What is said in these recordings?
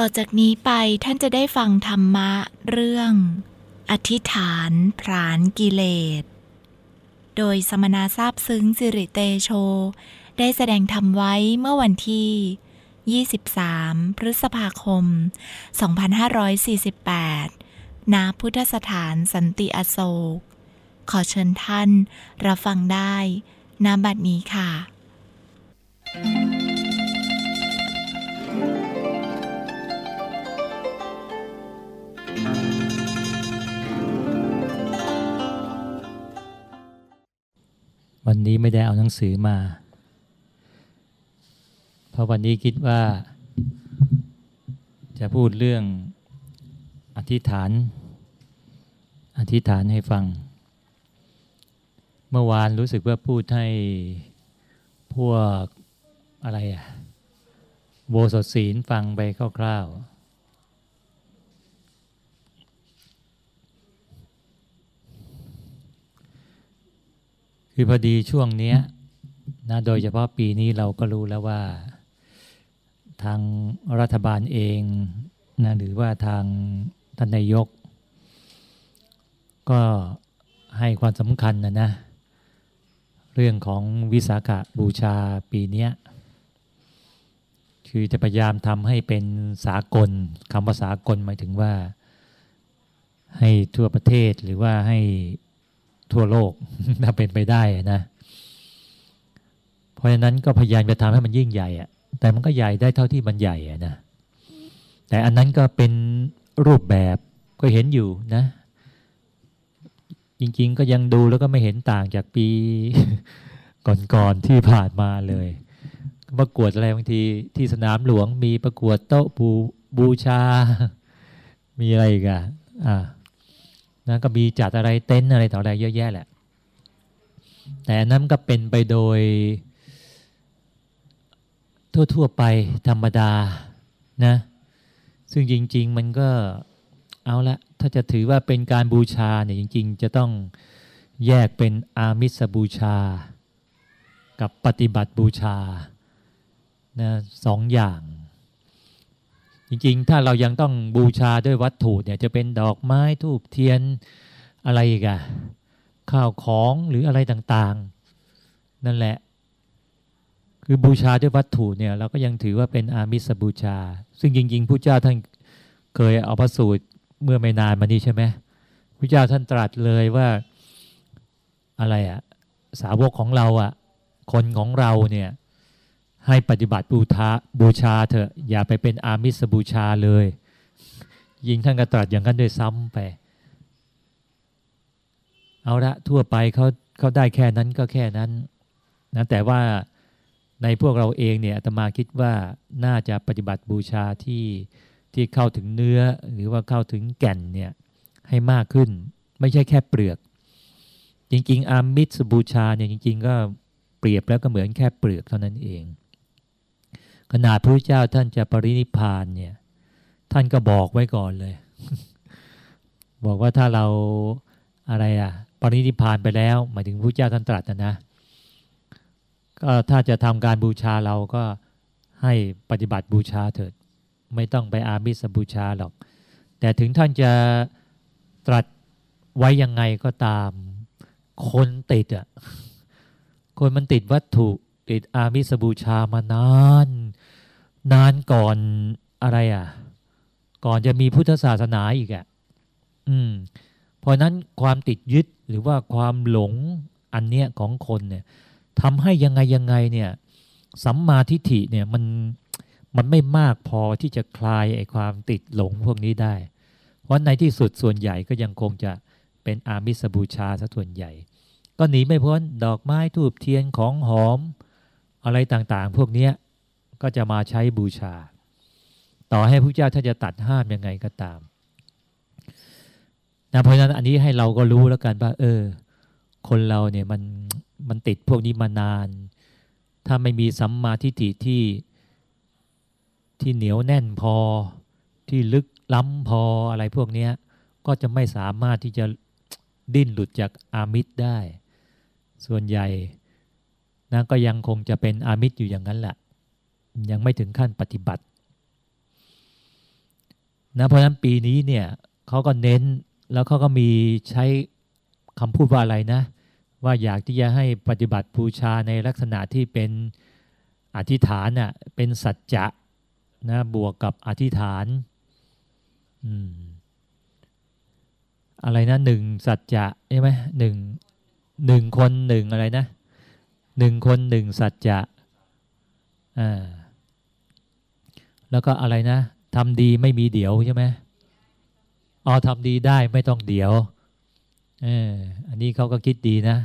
ต่อจากนี้ไปท่านจะได้ฟังธรรมะเรื่อง อธิษฐานพรานกิเลส โดยสมณะทราบซึ้งสิริเตโช ได้แสดงธรรมไว้เมื่อวันที่ 23 พฤษภาคม 2548 ณ พุทธสถานสันติอโศก ขอเชิญท่านรับฟังได้ณบัดนี้ค่ะ วันนี้ไม่ได้เอาหนังสือมา เพราะวันนี้คิดว่า จะพูดเรื่องอธิษฐาน อธิษฐานให้ฟัง เมื่อวานรู้สึกว่าพูดให้พวกอะไรอะโบสถศีลฟังไปคร่าวๆ คือพอดีช่วงเนี้ยนะโดยเฉพาะปีนี้เราก็รู้แล้วว่า ทางรัฐบาลเองนะหรือว่าทางท่านนายก ก็ให้ความสำคัญนะนะ เรื่องของวิสาขบูชาปีเนี้ยคือจะพยายามทำให้เป็นสากลคำว่าสากลหมายถึงว่า ให้ทั่วประเทศหรือว่าให้ ทั่วโลกถ้าเป็นไปได้นะ เพราะฉะนั้นก็พยายามจะทำให้มันยิ่งใหญ่อะแต่มันก็ใหญ่ได้เท่าที่มันใหญ่อะนะแต่อันนั้นก็เป็นรูปแบบก็เห็นอยู่นะ จริง ๆ ก็ยังดูแล้วก็ไม่เห็นต่างจากปีก่อนๆที่ผ่านมาเลยประกวดอะไรบางทีที่สนามหลวงมีประกวดโต๊ะบูบูชา มีอะไรอีกอะอ่า นะก็มีจัดอะไรเต็นอะไรต่ออะไรเยอะแยะแหละ แต่อันนั้นก็เป็นไปโดย ทั่วๆไปธรรมดานะ ซึ่งจริง ๆ มันก็เอาละถ้าจะถือว่าเป็นการบูชาเนี่ยจริง ๆ จะต้องแยกเป็นอามิสบูชา กับปฏิบัติบูชานะสองอย่าง จริงๆ ถ้าเรายังต้องบูชาด้วยวัตถุเนี่ยจะเป็นดอกไม้ทูบเทียนอะไรอีกอะข้าวของหรืออะไรต่างๆ นั่นแหละ คือบูชาด้วยวัตถุเนี่ยเราก็ยังถือว่าเป็นอามิสบูชา ซึ่งจริงๆผู้เจ้าท่านเคยเอาพระสูตรเมื่อไม่นานมานี้ใช่ไหมพระเจ้าท่านตรัสเลยว่าอะไรอะสาวกของเราอะคนของเราเนี่ย ให้ปฏิบัติบูชาบูชาเถอะ อย่าไปเป็นอามิสบูชาเลย ยิงท่านก็ตรัสอย่างนั้นด้วยซ้ำไป เอาละทั่วไปเขาเขาได้แค่นั้นก็แค่นั้นนะแต่ว่าในพวกเราเองเนี่ยอาตมาคิดว่าน่าจะปฏิบัติบูชาที่ที่เข้าถึงเนื้อหรือว่าเข้าถึงแก่นเนี่ยให้มากขึ้น ไม่ใช่แค่เปลือก จริง ๆ อามิสบูชาเนี่ยจริง ๆ ก็เปรียบแล้วก็เหมือนแค่เปลือกเท่านั้นเอง ขนาดพระเจ้าท่านจะปรินิพานเนี่ย ท่านก็บอกไว้ก่อนเลย บอกว่าถ้าเราอะไรอะปรินิพานไปแล้ว หมายถึงพระเจ้าท่านตรัสนะนะก็ถ้าจะทำการบูชาเราก็ให้ปฏิบัติบูชาเถิด ไม่ต้องไปอามิสบูชาหรอก แต่ถึงท่านจะตรัสไว้ยังไงก็ตาม คนติดอะคนมันติดวัตถุติดอามิสบูชามานาน นานก่อนอะไรอะ ก่อนจะมีพุทธศาสนาอีกอะ อืม เพราะนั้นความติดยึดหรือว่าความหลงอันเนี้ยของคนเนี่ยทำให้ยังไงยังไงเนี่ยสัมมาทิฏฐิเนี่ยมันมันไม่มากพอที่จะคลายไอ้ความติดหลงพวกนี้ได้ เพราะในที่สุดส่วนใหญ่ก็ยังคงจะเป็นอามิสบูชาซะส่วนใหญ่ ก็หนีไม่พ้นดอกไม้ทูบเทียนของหอม อะไรต่างๆ พวกเนี้ย ก็จะมาใช้บูชา ต่อให้พระเจ้าถ้านจะตัดห้ามยังไงก็ตามนะเพราะฉะนั้นอันนี้ให้เราก็รู้แล้วกันว่า เออ คนเราเนี่ยมันมันติดพวกนี้มานาน ถ้าไม่มีสัมมาทิฏฐิที่ที่เหนียวแน่นพอ ที่ลึกล้ำพออะไรพวกนี้ก็จะไม่สามารถที่จะดิ้นหลุดจากอามิตรได้ ส่วนใหญ่นะก็ยังคงจะเป็นอามิตรอยู่อย่างนั้นแหละ ยังไม่ถึงขั้นปฏิบัตินะเพราะฉะนั้นปีนี้เนี่ยเขาก็เน้นแล้วเขาก็มีใช้คำพูดว่าอะไรนะ ว่าอยากที่จะให้ปฏิบัติบูชาในลักษณะที่เป็นอธิษฐานน่ะเป็นสัจจะนะบวกกับอธิษฐานอืมอะไรนะหนึ่งสัจจะใช่ไหมหนึ่งหนึ่งคนหนึ่งอะไรนะหนึ่งคนหนึ่งสัจจะอ่า แล้วก็อะไรนะทำดีไม่มีเดี๋ยวใช่ไหมอ๋อทำดีได้ไม่ต้องเดี๋ยวเอออันนี้เขาก็คิดดีนะ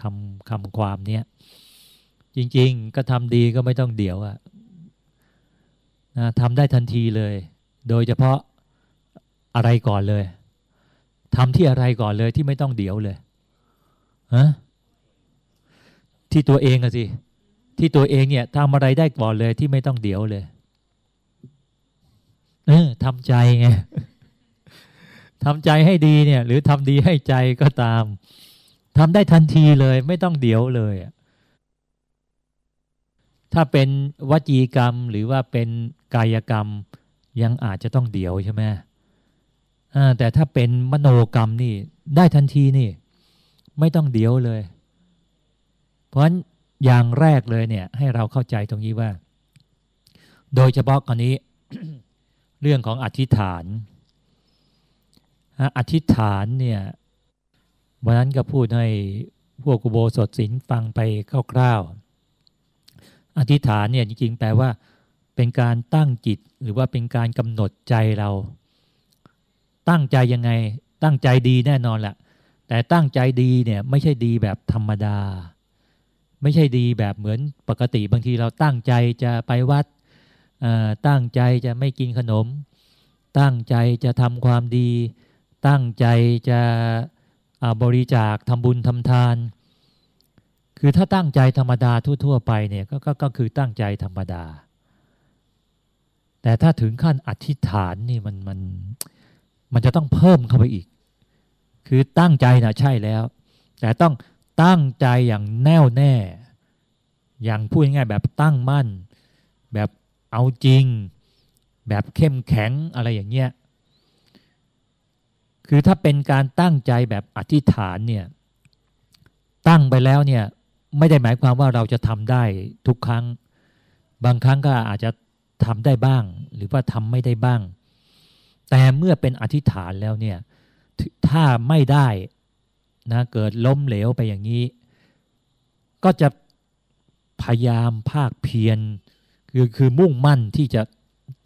คำคำความเนี้ยจริง ๆ ก็ทำดีก็ไม่ต้องเดี๋ยวอะนะทำได้ทันทีเลย โดยเฉพาะอะไรก่อนเลยทำที่อะไรก่อนเลยที่ไม่ต้องเดี๋ยวเลยฮะที่ตัวเองอะสิที่ตัวเองเนี่ยทำอะไรได้ก่อนเลยที่ไม่ต้องเดี๋ยวเลย เออทำใจไงทำใจให้ดีเนี่ย หรือทำดีให้ใจก็ตามทำได้ทันทีเลย ไม่ต้องเดี๋ยวเลย ถ้าเป็นวจีกรรมหรือว่าเป็นกายกรรม ยังอาจจะต้องเดี๋ยวใช่ไหมแต่ถ้าเป็นมโนกรรมนี่ ได้ทันทีนี่ ไม่ต้องเดี๋ยวเลย เพราะฉะนั้นอย่างแรกเลยเนี่ย ให้เราเข้าใจตรงนี้ว่า โดยเฉพาะกรณี เรื่องของอธิษฐาน อธิษฐานเนี่ยวันนั้นก็พูดให้พวกกุโบสถศิลฟังไปคร่าวๆ อธิษฐานเนี่ยจริงๆ แปลว่า เป็นการตั้งจิตหรือว่าเป็นการกำหนดใจเรา ตั้งใจยังไง ตั้งใจดีแน่นอนแหละแต่ตั้งใจดีเนี่ยไม่ใช่ดีแบบธรรมดา ไม่ใช่ดีแบบเหมือนปกติบางทีเราตั้งใจจะไปวัด ตั้งใจจะไม่กินขนม ตั้งใจจะทำความดี ตั้งใจจะบริจาคทำบุญทำทาน คือถ้าตั้งใจธรรมดาทั่ว ๆ ไปเนี่ยกกก็คือตั้งใจธรรมดา แต่ถ้าถึงขั้นอธิษฐานนี่มันมันมันจะต้องเพิ่มเข้าไปอีก คือตั้งใจนะใช่แล้ว แต่ต้องตั้งใจอย่างแน่วแน่ อย่างพูดง่ายๆแบบตั้งมั่น แบบ เอาจริง แบบเข้มแข็งอะไรอย่างเงี้ยคือถ้าเป็นการตั้งใจแบบอธิษฐานเนี่ยตั้งไปแล้วเนี่ยไม่ได้หมายความว่าเราจะทำได้ทุกครั้ง บางครั้งก็อาจจะทำได้บ้าง หรือว่าทำไม่ได้บ้าง แต่เมื่อเป็นอธิษฐานแล้วเนี่ยถ้าไม่ได้นะเกิดล้มเหลวไปอย่างนี้ ก็จะพยายามภาคเพียร คือคือมุ่งมั่นที่จะ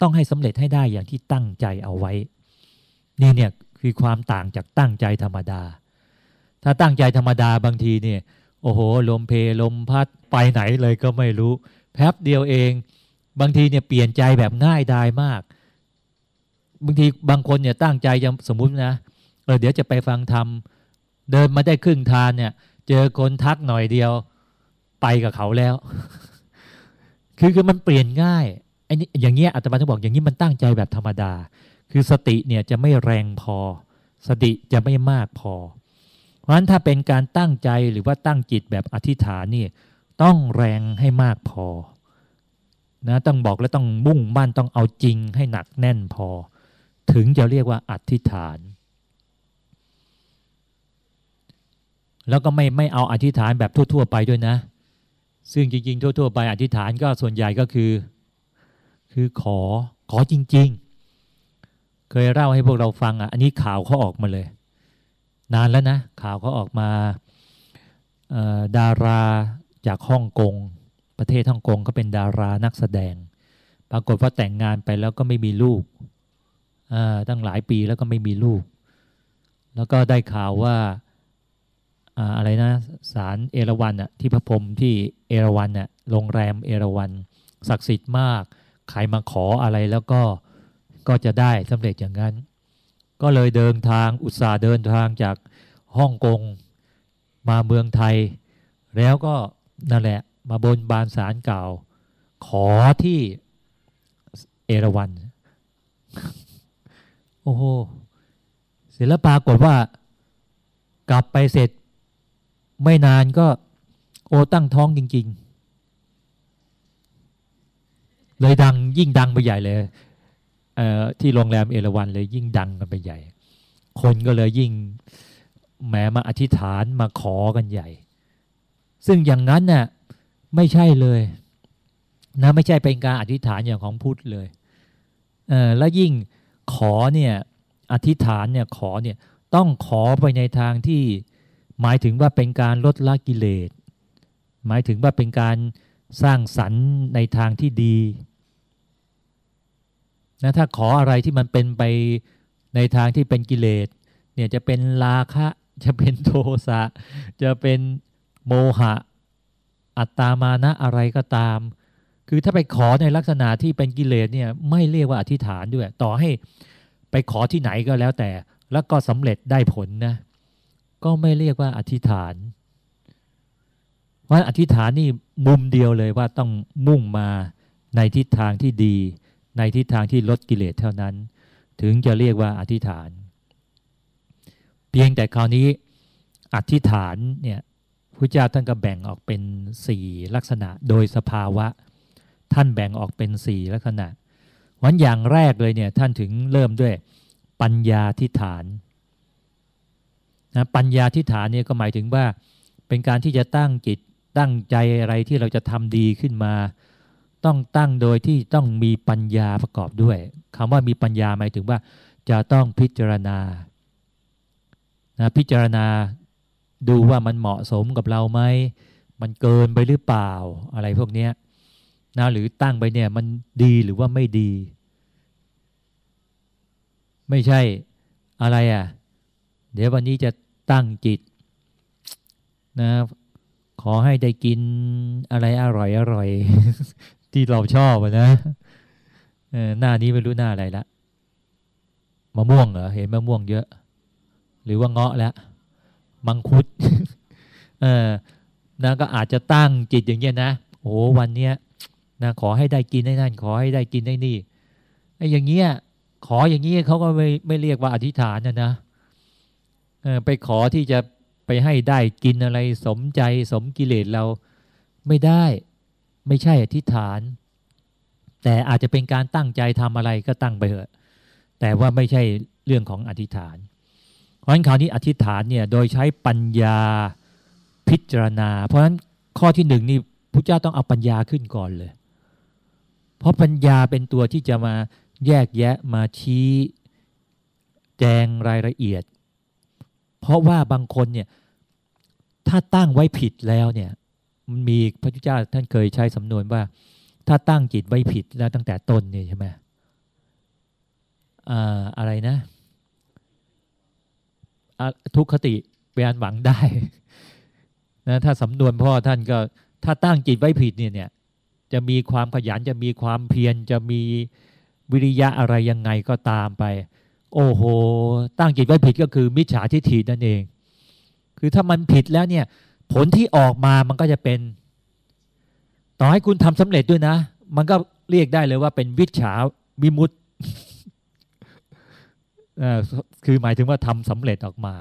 ต้องให้สำเร็จให้ได้อย่างที่ตั้งใจเอาไว้ นี่เนี่ยคือความต่างจากตั้งใจธรรมดา ถ้าตั้งใจธรรมดาบางทีเนี่ยโอ้โห ลมเพลมพัดไปไหนเลยก็ไม่รู้ แป๊บเดียวเอง บางทีเนี่ยเปลี่ยนใจแบบง่ายดายมาก บางทีบางคนเนี่ยตั้งใจจะสมมุตินะเออเดี๋ยวจะไปฟังธรรมเดินมาได้ครึ่งทางเนี่ย เจอคนทักหน่อยเดียว ไปกับเขาแล้ว คือคือมันเปลี่ยนง่ายไอ้นี่อย่างเงี้ยอาตมาต้องบอกอย่างนี้มันตั้งใจแบบธรรมดา คือสติเนี่ยจะไม่แรงพอ สติจะไม่มากพอ เพราะฉะนั้นถ้าเป็นการตั้งใจหรือว่าตั้งจิตแบบอธิษฐานนี่ต้องแรงให้มากพอนะต้องบอกแล้วต้องมุ่งมั่นต้องเอาจริงให้หนักแน่นพอ ถึงจะเรียกว่าอธิษฐาน แล้วก็ไม่ไม่เอาอธิษฐานแบบทั่ว ๆ ไปด้วยนะ ซึ่งจริง ๆ ทั่ว ๆ ไปอธิษฐานก็ส่วนใหญ่ก็คือ คือขอขอจริง ๆ เคยเล่าให้พวกเราฟังอะอันนี้ข่าวเขาออกมาเลย นานแล้วนะ ข่าวเขาออกมาดาราจากฮ่องกงประเทศฮ่องกงก็เป็นดารานักแสดง ปรากฏว่าแต่งงานไปแล้วก็ไม่มีลูกตั้งหลายปีแล้วก็ไม่มีลูก แล้วก็ได้ข่าวว่าอะไรนะ ศาลเอราวันอะที่พระพรมที่เอราวันอะโรงแรมเอราวันศักดิ์สิทธิ์มาก ใครมาขออะไรแล้วก็ก็จะได้สำเร็จอย่างนั้น ก็เลยเดินทางอุตส่าห์เดินทางจากฮ่องกงมาเมืองไทย แล้วก็นั่นแหละมาบนบานสารเก่า ขอที่เอราวันโอ้โหเสร็จแล้วปรากฏว่ากลับไปเสร็จ ไม่นานก็โอตั้งท้องจริง ๆ เลยดังยิ่งดังไปใหญ่เลยที่โรงแรมเอราวันเลยยิ่งดังกันไปใหญ่ คนก็เลยยิ่งแหมมาอธิษฐานมาขอกันใหญ่ ซึ่งอย่างนั้นน่ะไม่ใช่เลยนะไม่ใช่เป็นการอธิษฐานอย่างของพุทธเลยเออแล้วยิ่งขอเนี่ยอธิษฐานเนี่ยขอเนี่ยต้องขอไปในทางที่ หมายถึงว่าเป็นการลดละกิเลส หมายถึงว่าเป็นการสร้างสรรค์ในทางที่ดีนะถ้าขออะไรที่มันเป็นไปในทางที่เป็นกิเลสเนี่ยจะเป็นราคะจะเป็นโทสะจะเป็นโมหะ อัตตามานะอะไรก็ตาม คือถ้าไปขอในลักษณะที่เป็นกิเลสเนี่ยไม่เรียกว่าอธิษฐานด้วย ต่อให้ไปขอที่ไหนก็แล้วแต่ แล้วก็สำเร็จได้ผลนะ ก็ไม่เรียกว่าอธิษฐานว่าอธิษฐานนี่มุมเดียวเลยว่าต้องมุ่งมาในทิศทางที่ดี ในทิศทางที่ลดกิเลสเท่านั้น ถึงจะเรียกว่าอธิษฐาน เพียงแต่คราวนี้อธิษฐานเนี่ยพระเจ้าท่านก็แบ่งออกเป็นสี่ลักษณะโดยสภาวะ ท่านแบ่งออกเป็นสี่ลักษณะวันอย่างแรกเลยเนี่ยท่านถึงเริ่มด้วยปัญญาทิฏฐาน นะปัญญาทิฏฐานเนี่ยก็หมายถึงว่า เป็นการที่จะตั้งจิตตั้งใจอะไรที่เราจะทำดีขึ้นมา ต้องตั้งโดยที่ต้องมีปัญญาประกอบด้วยคำว่ามีปัญญาหมายถึงว่า จะต้องพิจารณานะพิจารณาดูว่ามันเหมาะสมกับเราไหมมันเกินไปหรือเปล่าอะไรพวกนี้นะหรือตั้งไปเนี่ยมันดีหรือว่าไม่ดี ไม่ใช่อะไรอะ เดี๋ยววันนี้จะ ตั้งจิตนะขอให้ได้กินอะไรอร่อยอร่อยที่เราชอบนะหน้านี้ไม่รู้หน้าอะไรละมะม่วงเหรอเห็นมะม่วงเยอะ หรือว่าเงาะแล้วมังคุดเออนะก็อาจจะตั้งจิตอย่างเงี้ยนะโอ้วันเนี้ยนะขอให้ได้กินได้นั่น ขอให้ได้กินได้นี่ไอ้อย่างเงี้ยขออย่างเงี้ยเขาก็ไม่ไม่เรียกว่าอธิษฐานนะนะ ไปขอที่จะไปให้ได้กินอะไรสมใจสมกิเลสเราไม่ได้ ไม่ใช่อธิษฐาน แต่อาจจะเป็นการตั้งใจทำอะไรก็ตั้งไปเถอะ แต่ว่าไม่ใช่เรื่องของอธิษฐาน เพราะฉะนั้นคราวนี้อธิษฐานเนี่ยโดยใช้ปัญญาพิจารณา เพราะฉะนั้นข้อที่หนึ่งนี่พระเจ้าต้องเอาปัญญาขึ้นก่อนเลย เพราะปัญญาเป็นตัวที่จะมาแยกแยะมาชี้ แจงรายละเอียด เพราะว่าบางคนเนี่ยถ้าตั้งไว้ผิดแล้วเนี่ยมันมีพระพุทธเจ้าท่านเคยใช้สำนวนว่า ถ้าตั้งจิตไว้ผิดแล้วตั้งแต่ต้นเนี่ยใช่ไหมอะไรนะ ทุกขติเป็นอันหวังได้นะถ้าสำนวนพ่อท่านก็ถ้าตั้งจิตไว้ผิดเนี่ยเนี่ยจะมีความขยันจะมีความเพียรจะมีวิริยะอะไรยังไงก็ตามไป โอ้โห ตั้งจิตไว้ผิดก็คือมิจฉาทิฏฐินั่นเอง คือถ้ามันผิดแล้วเนี่ย ผลที่ออกมามันก็จะเป็น ต่อให้คุณทำสำเร็จด้วยนะ มันก็เรียกได้เลยว่าเป็นวิชาวิมุตคือหมายถึงว่าทำสำเร็จออกมา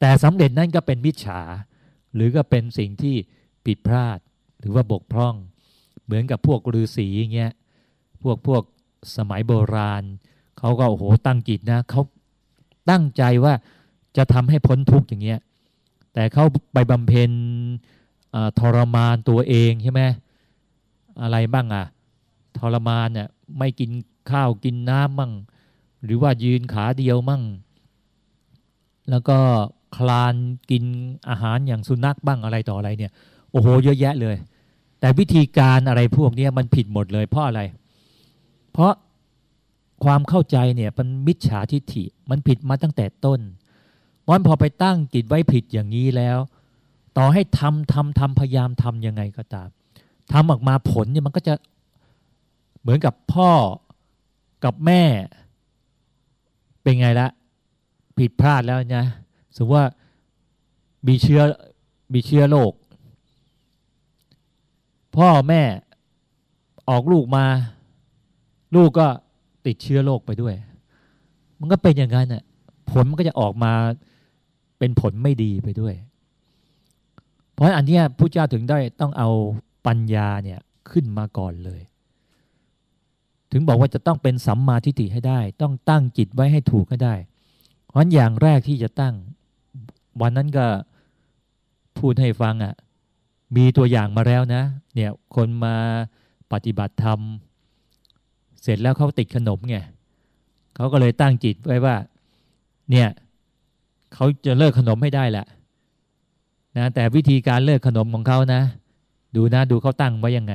แต่สำเร็จนั่นก็เป็นมิจฉา หรือก็เป็นสิ่งที่ผิดพลาด หรือว่าบกพร่อง เหมือนกับพวกฤาษีอย่างเงี้ยพวกพวกสมัยโบราณ เขาก็โอ้โหตั้งจิตนะเขาตั้งใจว่าจะทำให้พ้นทุกข์อย่างเงี้ย แต่เขาไปบำเพ็ญทรมานตัวเองใช่ไหมอะไรบ้างอะทรมานเนี่ยไม่กินข้าวกินน้ำมั่ง หรือว่ายืนขาเดียวมั่ง แล้วก็คลานกินอาหารอย่างสุนัขบ้างอะไรต่ออะไรเนี่ย โอ้โหเยอะแยะเลย แต่วิธีการอะไรพวกนี้มันผิดหมดเลยเพราะอะไร เพราะ ความเข้าใจเนี่ยมันมิจฉาทิฏฐิมันผิดมาตั้งแต่ต้นมันพอไปตั้งจิตไว้ผิดอย่างนี้แล้ว ต่อให้ทำทำทำพยายามทำยังไงก็ตามทำออกมาผลเนี่ยมันก็จะเหมือนกับพ่อกับแม่ เป็นไงละผิดพลาดแล้วนะสมมติว่ามีเชื้อมีเชื้อโรคพ่อแม่ออกลูกมา ลูกก็ ติดเชื้อโรคไปด้วย มันก็เป็นอย่างนั้นน่ะผลมันก็จะออกมาเป็นผลไม่ดีไปด้วย เพราะอันนี้พระเจ้าถึงได้ต้องเอาปัญญาเนี่ยขึ้นมาก่อนเลย ถึงบอกว่าจะต้องเป็นสัมมาทิฏฐิให้ได้ ต้องตั้งจิตไว้ให้ถูกให้ได้ เพราะอย่างแรกที่จะตั้ง วันนั้นก็พูดให้ฟังอะ่ะมีตัวอย่างมาแล้วนะ เนี่ยคนมาปฏิบัติธรรม เสร็จแล้วเขาติดขนมไงเขาก็เลยตั้งจิตไว้ว่า เนี่ยเขาจะเลิกขนมให้ได้แหละนะแต่วิธีการเลิกขนมของเขานะ ดูนะดูเขาตั้งไว้ยังไง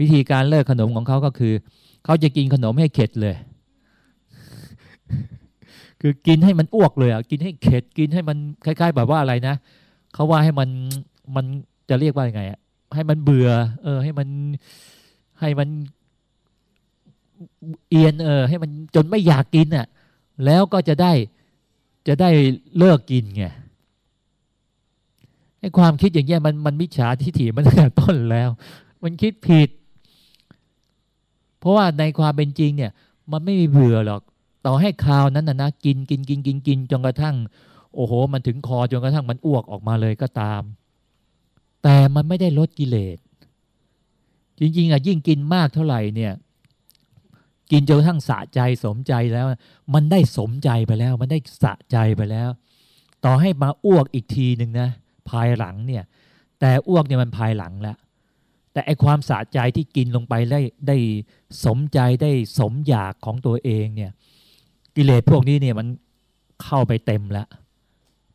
วิธีการเลิกขนมของเขาก็คือเขาจะกินขนมให้เข็ดเลย คือกินให้มันอ้วกเลยอะกินให้เข็ดกินให้มันคล้าย ๆ แบบว่าอะไรนะเขาว่าให้มันมันจะเรียกว่ายังไงอะให้มันเบื่อ เออ ให้มันให้มัน เอียนเออให้มันจนไม่อยากกินอะ แล้วก็จะได้จะได้เลิกกินไงไอ้ความคิดอย่างเงี้ยมันมันมิจฉาทิฏฐิมันตั้งแต่ต้นแล้ว มันคิดผิด เพราะว่าในความเป็นจริงเนี่ย มันไม่มีเบื่อหรอก ต่อให้คราวนั้นนะนะกินกินกินกินกินจนกระทั่ง โอ้โห มันถึงคอจนกระทั่งมันอ้วกออกมาเลยก็ตาม แต่มันไม่ได้ลดกิเลสจริงๆอะยิ่งกินมากเท่าไหร่เนี่ย กินจนกระทั่งสะใจสมใจแล้ว มันได้สมใจไปแล้ว มันได้สะใจไปแล้ว ต่อให้มาอ้วกอีกทีหนึ่งนะภายหลังเนี่ย แต่อ้วกเนี่ยมันภายหลังแล้วแต่ไอความสะใจที่กินลงไปได้ได้สมใจได้สมอยากของตัวเองเนี่ย กิเลสพวกนี้เนี่ยมันเข้าไปเต็มแล้ว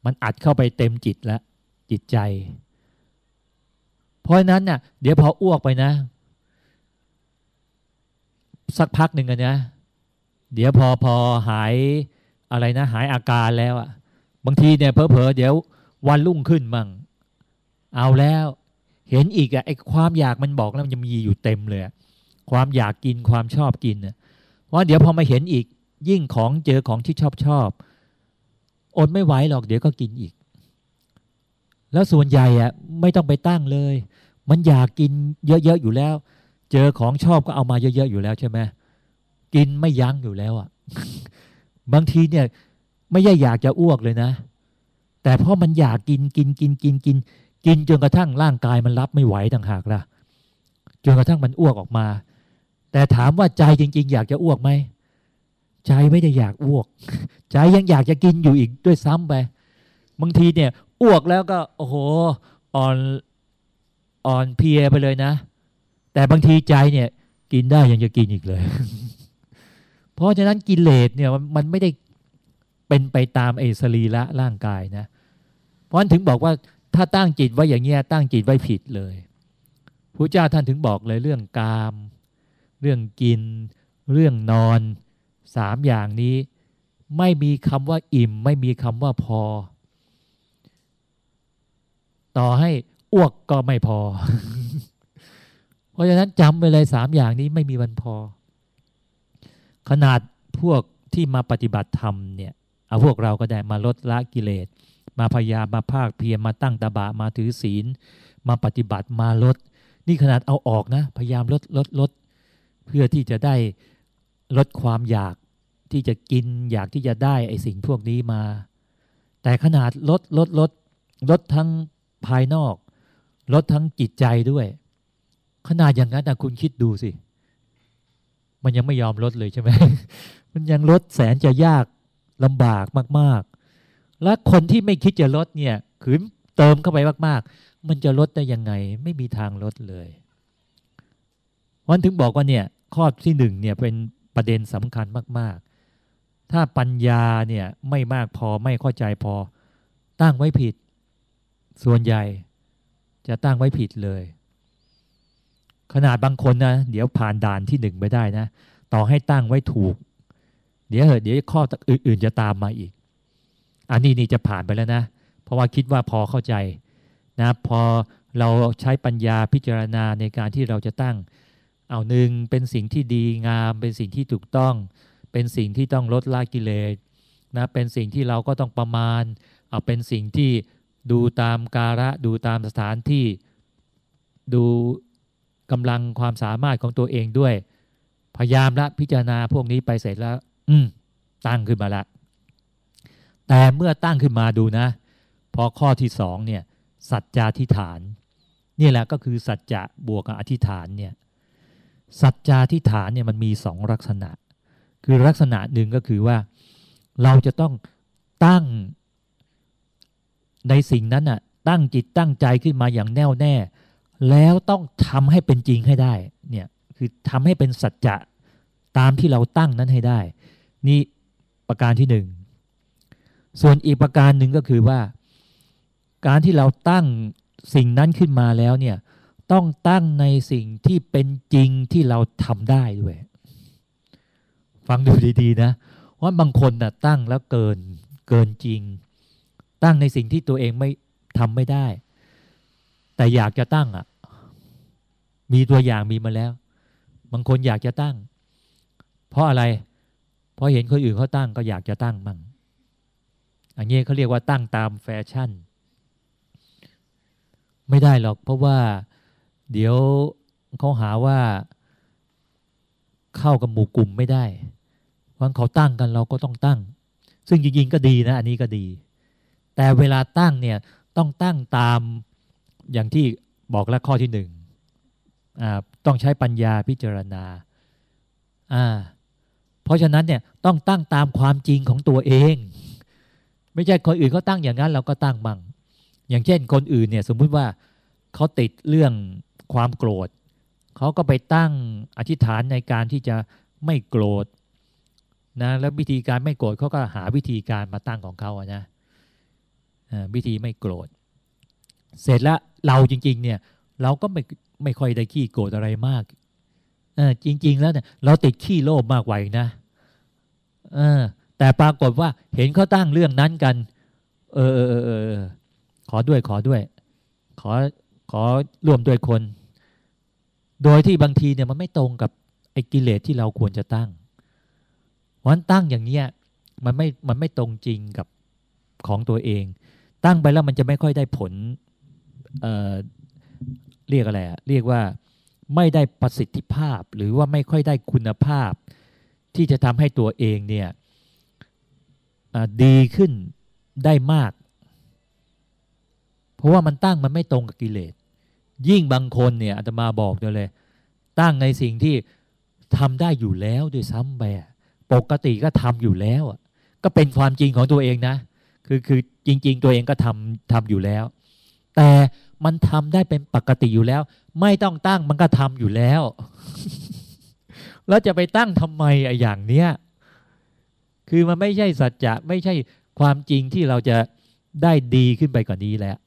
มันอัดเข้าไปเต็มจิตแล้วจิตใจ เพราะนั้นน่ะเดี๋ยวพออ้วกไปนะ สักพักหนึ่งกันนะ เดี๋ยวพอพอหายอะไรนะ หายอาการแล้วอะบางทีเนี่ยเพอเพอเดี๋ยววันรุ่งขึ้นมั่ง เอาแล้ว เห็นอีกอะไอความอยากมันบอกแล้วมันจะมีอยู่เต็มเลยความอยากกินความชอบกินนะว่าเดี๋ยวพอมาเห็นอีก ยิ่งของเจอของที่ชอบชอบอดไม่ไหวหรอกเดี๋ยวก็กินอีก แล้วส่วนใหญ่อะไม่ต้องไปตั้งเลย มันอยากกินเยอะๆอยู่แล้ว เจอของชอบก็เอามาเยอะๆอยู่แล้วใช่ไหมกินไม่ยั้งอยู่แล้วอะบางทีเนี่ย ไม่ใช่อยากจะอ้วกเลยนะ แต่เพราะมันอยากกินกินกินกินกิน กินจนกระทั่งร่างกายมันรับไม่ไหวต่างหากล่ะจนกระทั่งมันอ้วกออกมา แต่ถามว่าใจจริง ๆ อยากจะอ้วกไหมใจไม่ได้อยากอ้วก ใจยังอยากจะกินอยู่อีกด้วยซ้ำไปบางทีเนี่ยอ้วกแล้วก็ โอ้โหอ่อนอ่อนเพียไปเลยนะ แต่บางทีใจเนี่ย กินได้ยังจะกินอีกเลย เพราะฉะนั้นกิเลสเนี่ยมันไม่ได้เป็นไปตามไอ้สรีระร่างกายนะ เพราะฉะนั้นถึงบอกว่าถ้าตั้งจิตไว้อย่างเงี้ยตั้งจิตไว้ผิดเลยพระเจ้าท่านถึงบอกเลยเรื่องกาม เรื่องกิน เรื่องนอนสามอย่างนี้ ไม่มีคำว่าอิ่ม ไม่มีคำว่าพอ ต่อให้อ้วกก็ไม่พอ เพราะฉะนั้นจำไปเลยสามอย่างนี้ไม่มีวันพอ ขนาดพวกที่มาปฏิบัติธรรมเนี่ยเอาพวกเราก็ได้มาลดละกิเลส มาพยายามมาภาคเพียรมาตั้งตาบะมาถือศีล มาปฏิบัติมาลด นี่ขนาดเอาออกนะ พยายามลดลดลด เพื่อที่จะได้ลดความอยากที่จะกินอยากที่จะได้ไอ้สิ่งพวกนี้มา แต่ขนาดลดลดลดลดทั้งภายนอก ลดทั้งจิตใจด้วย ขนาดอย่างนั้นนะคุณคิดดูสิ มันยังไม่ยอมลดเลยใช่ไหมมันยังลดแสนจะยากลำบากมาก ๆ และคนที่ไม่คิดจะลดเนี่ยขืนเติมเข้าไปมาก ๆ มันจะลดได้ยังไง ไม่มีทางลดเลยวันถึงบอกว่าเนี่ยข้อที่หนึ่งเนี่ยเป็นประเด็นสำคัญมาก ๆ ถ้าปัญญาเนี่ยไม่มากพอไม่เข้าใจพอตั้งไว้ผิด ส่วนใหญ่จะตั้งไว้ผิดเลย ขนาดบางคนนะเดี๋ยวผ่านด่านที่หนึ่งไปได้นะ ต่อให้ตั้งไว้ถูก เดี๋ยวเดี๋ยวข้ออื่นๆจะตามมาอีก อันนี้นี่จะผ่านไปแล้วนะ เพราะว่าคิดว่าพอเข้าใจนะพอเราใช้ปัญญาพิจารณาในการที่เราจะตั้ง เอาหนึ่งเป็นสิ่งที่ดีงาม เป็นสิ่งที่ถูกต้อง เป็นสิ่งที่ต้องลดละกิเลสนะเป็นสิ่งที่เราก็ต้องประมาณ เอาเป็นสิ่งที่ดูตามการะดูตามสถานที่ดู กำลังความสามารถของตัวเองด้วย พยายามละพิจารณาพวกนี้ไปเสร็จแล้ว อืม ตั้งขึ้นมาละ แต่เมื่อตั้งขึ้นมาดูนะ พอข้อที่สองเนี่ย สัจจาธิฐาน นี่แหละก็คือสัจจะบวกกับอธิฐานเนี่ย สัจจาทิฏฐานเนี่ยมันมีสองลักษณะ คือลักษณะหนึ่งก็คือว่า เราจะต้องตั้งในสิ่งนั้นน่ะ ตั้งจิตตั้งใจขึ้นมาอย่างแน่วแน่ แล้วต้องทำให้เป็นจริงให้ได้เนี่ยคือทำให้เป็นสัจจะตามที่เราตั้งนั้นให้ได้ นี่ประการที่หนึ่งส่วนอีกประการหนึ่งก็คือว่า การที่เราตั้งสิ่งนั้นขึ้นมาแล้วเนี่ยต้องตั้งในสิ่งที่เป็นจริงที่เราทำได้ด้วย ฟังดูดีๆนะว่าบางคนนะ่ะตั้งแล้วเกินเกินจริง ตั้งในสิ่งที่ตัวเองไม่ทำไม่ได้ แต่อยากจะตั้งอะ มีตัวอย่างมีมาแล้ว บางคนอยากจะตั้ง เพราะอะไร เพราะเห็นคนอื่นเขาตั้งก็อยากจะตั้งมั่งอันนี้เขาเรียกว่าตั้งตามแฟชั่น ไม่ได้หรอก เพราะว่า เดี๋ยวเขาหาว่าเข้ากับหมู่กลุ่มไม่ได้วันเขาตั้งกันเราก็ต้องตั้ง ซึ่งจริงๆก็ดีนะ อันนี้ก็ดี แต่เวลาตั้งเนี่ยต้องตั้งตาม อย่างที่บอกแล้วข้อที่หนึ่งต้องใช้ปัญญาพิจารณา เพราะฉะนั้นเนี่ยต้องตั้งตามความจริงของตัวเอง ไม่ใช่คนอื่นเขาตั้งอย่างนั้นเราก็ตั้งมั่งอย่างเช่นคนอื่นเนี่ยสมมุติว่าเขาติดเรื่องความโกรธเขาก็ไปตั้งอธิษฐานในการที่จะไม่โกรธนะแล้ววิธีการไม่โกรธเขาก็หาวิธีการมาตั้งของเขาอะนะวิธีไม่โกรธ เสร็จแล้ว เราจริง ๆ เนี่ย เราก็ไม่ไม่ค่อยได้ขี้โกรธอะไรมากเออจริง ๆ แล้วเนี่ยเราติดขี้โลภมากกว่าอีกนะเออแต่ปรากฏว่าเห็นเขาตั้งเรื่องนั้นกัน เออเออเออขอด้วยขอด้วย ขอขอร่วมด้วยคน โดยที่บางทีเนี่ยมันไม่ตรงกับไอ้กิเลสที่เราควรจะตั้งวันตั้งอย่างเนี้ยมันไม่มันไม่ตรงจริงกับของตัวเอง ตั้งไปแล้วมันจะไม่ค่อยได้ผล เเรียกอะไรอะเรียกว่าไม่ได้ประสิทธิภาพ หรือว่าไม่ค่อยได้คุณภาพ ที่จะทำให้ตัวเองเนี่ยดีขึ้นได้มาก เพราะว่ามันตั้งมันไม่ตรงกับกิเลส ยิ่งบางคนเนี่ยอาตมาบอกเลย ตั้งในสิ่งที่ทำได้อยู่แล้วด้วยซ้ำไปปกติก็ทำอยู่แล้วก็เป็นความจริงของตัวเองนะ คือคือจริง ๆ ตัวเองก็ทำทำอยู่แล้ว แต่มันทำได้เป็นปกติอยู่แล้ว ไม่ต้องตั้งมันก็ทำอยู่แล้ว แล้วจะไปตั้งทำไมออย่างเนี้ย คือมันไม่ใช่สัจจะไม่ใช่ความจริงที่เราจะได้ดีขึ้นไปกว่านี้แล้ว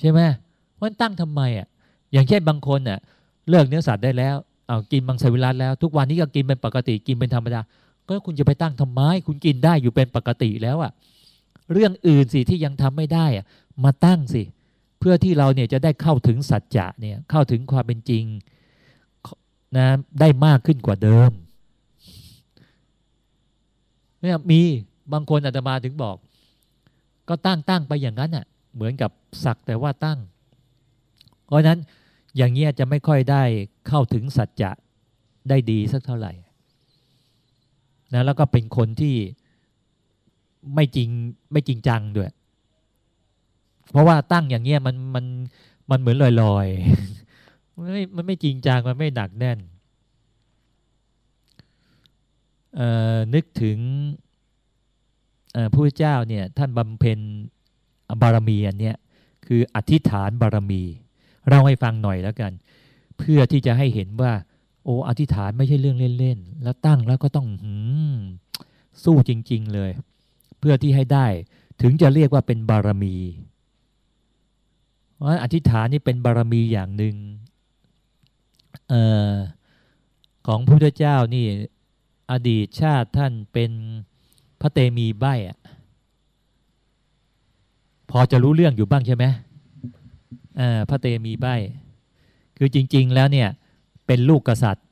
ใช่ไหมมันตั้งทำไมอะ อย่างเช่นบางคนอะ เลิกเนื้อสัตว์ได้แล้วเอากินมังสวิรัตแล้ว ทุกวันนี้ก็กินเป็นปกติกินเป็นธรรมดาก็คุณจะไปตั้งทำไม คุณกินได้อยู่เป็นปกติแล้วอะเรื่องอื่นสิที่ยังทำไม่ได้อะมาตั้งสิ เพื่อที่เราเนี่ยจะได้เข้าถึงสัจจะเนี่ยเข้าถึงความเป็นจริงนะได้มากขึ้นกว่าเดิมเนี่ยมีบางคนอาตมาถึงบอก ก็ตั้งตั้งไปอย่างนั้นอะเหมือนกับสักแต่ว่าตั้ง เพราะนั้นอย่างเงี้ยจะไม่ค่อยได้เข้าถึงสัจจะได้ดีสักเท่าไหร่นะแล้วก็เป็นคนที่ไม่จริงไม่จริงจังด้วย เพราะว่าตั้งอย่างเงี้ยมันมันมันเหมือนลอยลอยมันไม่มันไม่จริงจังมันไม่หนักแน่นนึกถึงพระเจ้าเนี่ยท่านบำเพ็ญบารมีอันเนี้ยคืออธิษฐานบารมีเราให้ฟังหน่อยแล้วกัน เพื่อที่จะให้เห็นว่า โอ้อธิษฐานไม่ใช่เรื่องเล่นๆแล้วตั้งแล้วก็ต้องหืสู้จริง ๆ เลย เพื่อที่ให้ได้ถึงจะเรียกว่าเป็นบารมี เพราะอธิษฐานนี่เป็นบารมีอย่างหนึ่งออของพระพุทธเจ้านี่อดีตชาติท่านเป็นพระเตมีใบอะพอจะรู้เรื่องอยู่บ้างใช่ไหมพระเตมีใบคือจริง ๆ แล้วเนี่ยเป็นลูกกษัตริย์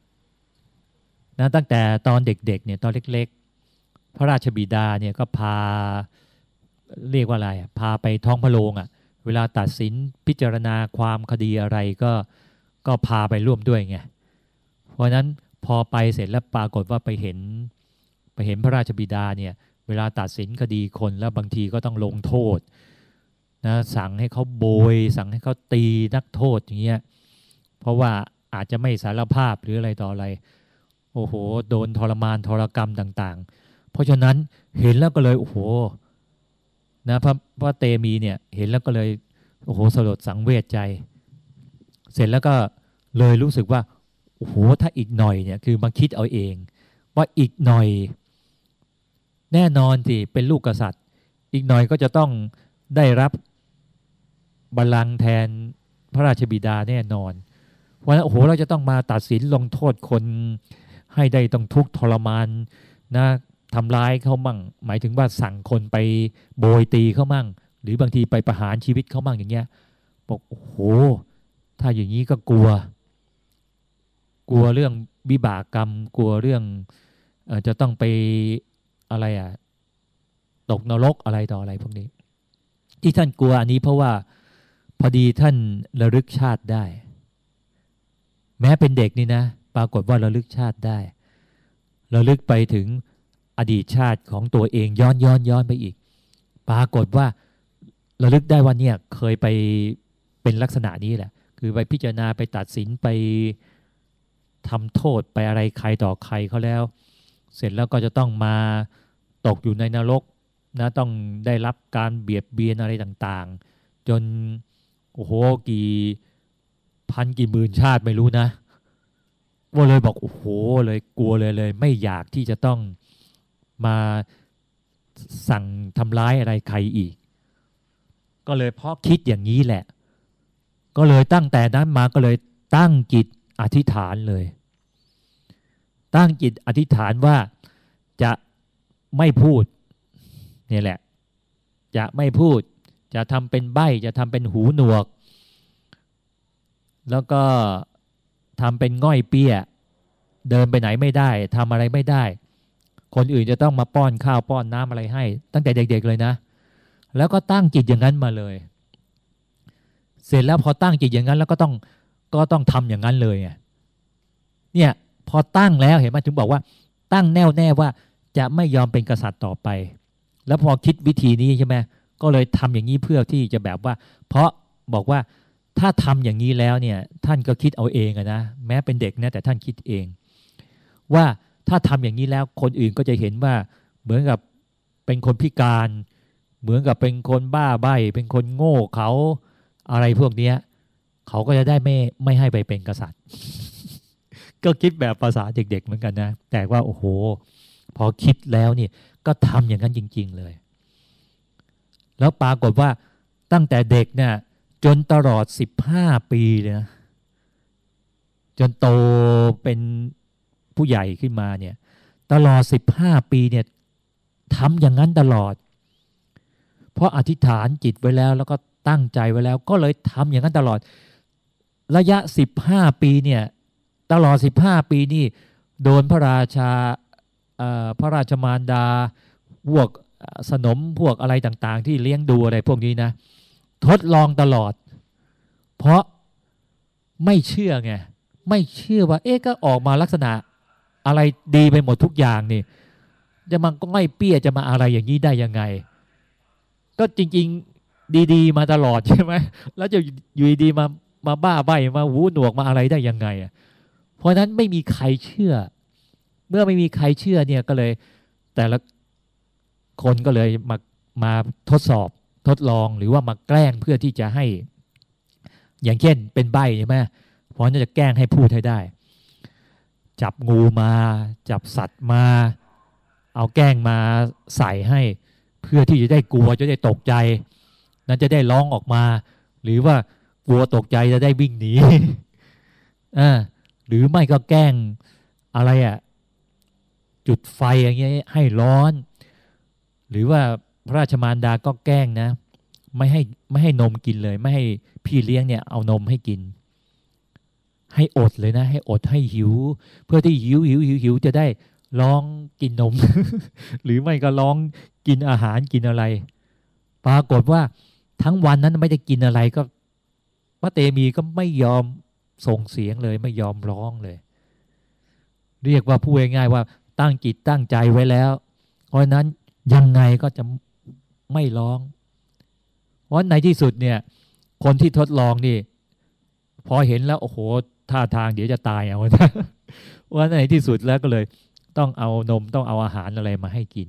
นะตั้งแต่ตอนเด็กๆเนี่ยตอนเล็ก ๆ พระราชบิดาเนี่ยก็พาเรียกว่าอะไรพาไปท้องพระโรงอะ่ะ เวลาตัดสินพิจารณาความคดีอะไรก็ก็พาไปร่วมด้วยไง เพราะนั้นพอไปเสร็จแล้วปรากฏว่าไปเห็น ไปเห็นพระราชบิดาเนี่ย เวลาตัดสินคดีคนแล้วบางทีก็ต้องลงโทษนะสั่งให้เขาโบย สั่งให้เขาตีนักโทษอย่างเงี้ยเพราะว่าอาจจะไม่สารภาพหรืออะไรต่ออะไร โอ้โห โดนทรมานทรกรรมต่าง ๆ เพราะฉะนั้นเห็นแล้วก็เลยโอ้โห นะพระพระเตมีเนี่ยเห็นแล้วก็เลยโอ้โหสลดสังเวชใจ เสร็จแล้วก็เลยรู้สึกว่าโอ้โหถ้าอีกหน่อยเนี่ยคือมาคิดเอาเอง ว่าอีกหน่อย แน่นอนสิเป็นลูกกษัตริย์ อีกหน่อยก็จะต้องได้รับบัลลังก์แทนพระราชบิดาแน่นอนวันโอ้โหเราจะต้องมาตัดสินลงโทษคนให้ได้ต้องทุกข์ทรมานนะ ทำร้ายเขามั่ง หมายถึงว่าสั่งคนไปโบยตีเขามั่ง หรือบางทีไปประหารชีวิตเขามั่งอย่างเงี้ยบอกโอ้โห ถ้าอย่างนี้ก็กลัว กลัวเรื่องบิบากกรรม กลัวเรื่องอจะต้องไปอะไรอะตกนรกอะไรต่ออะไรพวกนี้ ที่ท่านกลัวอันนี้เพราะว่าพอดีท่านระลึกชาติได้ แม้เป็นเด็กนี่นะ ปรากฏว่าระลึกชาติได้ระลึกไปถึง อดีตชาติของตัวเองย้อนย้อนย้อนไปอีก ปรากฏว่าระลึกได้ว่าเนี่ยเคยไปเป็นลักษณะนี้แหละ คือไปพิจารณาไปตัดสินไปทำโทษไปอะไรใครต่อใครเขาแล้ว เสร็จแล้วก็จะต้องมาตกอยู่ในนรกนะต้องได้รับการเบียดเบียนอะไรต่างๆ จนโอ้โหกี่พันกี่หมื่นชาติไม่รู้นะว่าเลยบอกโอ้โหเลยกลัวเลยเลย ไม่อยากที่จะต้อง มาสั่งทำร้ายอะไรใครอีก ก็เลยเพราะคิดอย่างนี้แหละ ก็เลยตั้งแต่นั้นมาก็เลยตั้งจิตอธิษฐานเลย ตั้งจิตอธิษฐานว่าจะไม่พูดนี่แหละ จะไม่พูด จะทำเป็นใบ้จะทำเป็นหูหนวก แล้วก็ทำเป็นง่อยเปี้ย เดินไปไหนไม่ได้ทำอะไรไม่ได้ คนอื่นจะต้องมาป้อนข้าวป้อนน้ำอะไรให้ ตั้งแต่เด็กๆเลยนะ แล้วก็ตั้งจิตอย่างนั้นมาเลย เสร็จแล้วพอตั้งจิตอย่างนั้นแล้วก็ต้องก็ต้องทำอย่างนั้นเลยเนี่ยพอตั้งแล้วเห็นไหมถึงบอกว่า ตั้งแน่วแน่ว่าจะไม่ยอมเป็นกษัตริย์ต่อไป แล้วพอคิดวิธีนี้ใช่ไหมก็เลยทำอย่างนี้เพื่อที่จะแบบว่า เพราะบอกว่าถ้าทำอย่างนี้แล้วเนี่ยท่านก็คิดเอาเองนะแม้เป็นเด็กนะแต่ท่านคิดเอง ว่า ถ้าทำอย่างนี้แล้วคนอื่นก็จะเห็นว่าเหมือนกับเป็นคนพิการ เหมือนกับเป็นคนบ้าใบเป็นคนโง่เขาอะไรพวกเนี้ยเขาก็จะได้ไม่ไม่ให้ไปเป็นกษัตริย์ ก็คิดแบบภาษาเด็ก ๆ เหมือนกันนะ แต่ว่าโอ้โห พอคิดแล้วนี่ก็ทำอย่างนั้นจริง ๆเลย แล้วปรากฏว่าตั้งแต่เด็กเนี่ยจนตลอดสิบห้าปีเลยนะจนโตเป็น ผู้ใหญ่ขึ้นมาเนี่ย ตลอดสิบห้าปีเนี่ยทำอย่างนั้นตลอด เพราะอธิษฐานจิตไว้แล้ว แล้วก็ตั้งใจไว้แล้ว ก็เลยทำอย่างนั้นตลอด ระยะสิบห้าปีเนี่ย ตลอดสิบห้าปีนี่ โดนพระราชาพระราชมารดาพวกสนมพวกอะไรต่างๆ ที่เลี้ยงดูอะไรพวกนี้นะ ทดลองตลอด เพราะไม่เชื่อไงไม่เชื่อว่า เอ๊ะก็ออกมาลักษณะ อะไรดีไปหมดทุกอย่างนี่จะมันก็ไม่เปี้ยจะมาอะไรอย่างนี้ได้ยังไง ก็จริง ๆดีๆ มาตลอดใช่ไหมแล้วจะอยู่ดีมามาบ้าใบมาหูหนวกมาอะไรได้ยังไงอะเพราะนั้นไม่มีใครเชื่อ เมื่อไม่มีใครเชื่อเนี่ยก็เลย แต่ละคนก็เลยมามาทดสอบทดลองหรือว่ามาแกล้งเพื่อที่จะให้ อย่างเช่นเป็นใบใช่ไหมเพราะนั้นจะแกล้งให้พูดให้ได้ จับงูมา จับสัตว์มา เอาแกล้งมาใส่ให้ เพื่อที่จะได้กลัวจะได้ตกใจ นั้นจะได้ร้องออกมา หรือว่ากลัวตกใจจะได้วิ่งหนีอ่าหรือไม่ก็แกล้งอะไรอะ่ะจุดไฟอย่างเงี้ยให้ร้อน หรือว่าพระราชมารดาก็แกล้งนะ ไม่ให้ไม่ให้นมกินเลย ไม่ให้พี่เลี้ยงเนี่ยเอานมให้กิน ให้อดเลยนะ ให้อดให้หิว เพื่อที่หิวหิวหิวหิวจะได้ร้องกินนม หรือไม่ก็ร้องกินอาหารกินอะไร ปรากฏว่าทั้งวันนั้นไม่ได้กินอะไรก็พระเตมีก็ไม่ยอมส่งเสียงเลยไม่ยอมร้องเลย เรียกว่าพูดง่ายๆว่าตั้งจิตตั้งใจไว้แล้ว เพราะนั้นยังไงก็จะไม่ร้อง เพราะในที่สุดเนี่ย คนที่ทดลองนี่ พอเห็นแล้วโอ้โห ท่าทางเดี๋ยวจะตายเอาว่าในที่สุดแล้วก็เลย ต้องเอานมต้องเอาอาหารอะไรมาให้กิน